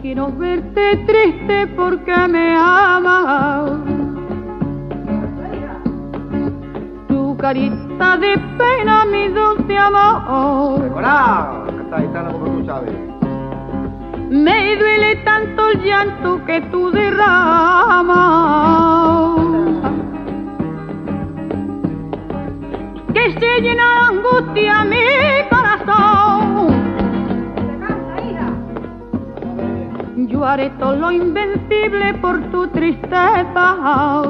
quiero verte triste porque me amas. Tu carita de pena, mi dulce amor. Decorado, esta gitana como tú sabes. Me duele tanto el llanto que tú derramas. Que se llena de angustia mi Todo lo invencible por tu tristeza.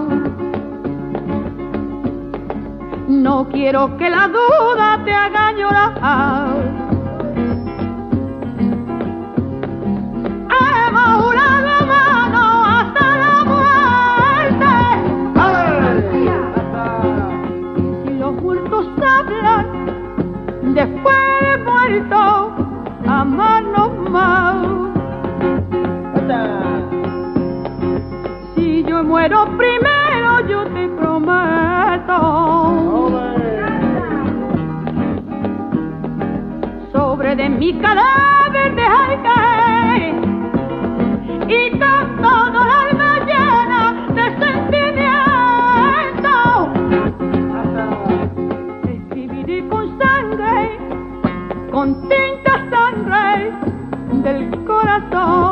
No quiero que la duda te haga llorar. Hemos jurado mano hasta la muerte. Si los muertos hablan después de muerto, amarnos más. Muero primero, yo te prometo. Sobre de mi cadáver dejar caer y con todo el alma llena de sentimiento escribiré con sangre, con tinta sangre del corazón.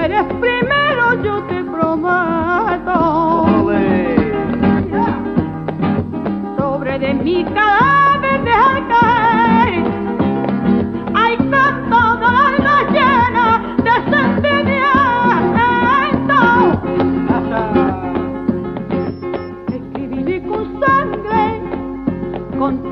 mueres primero, yo te prometo. Sobre de mi cadáver dejar caer. Hay tanto dolor la llena de sentimiento. Escribiré con sangre, con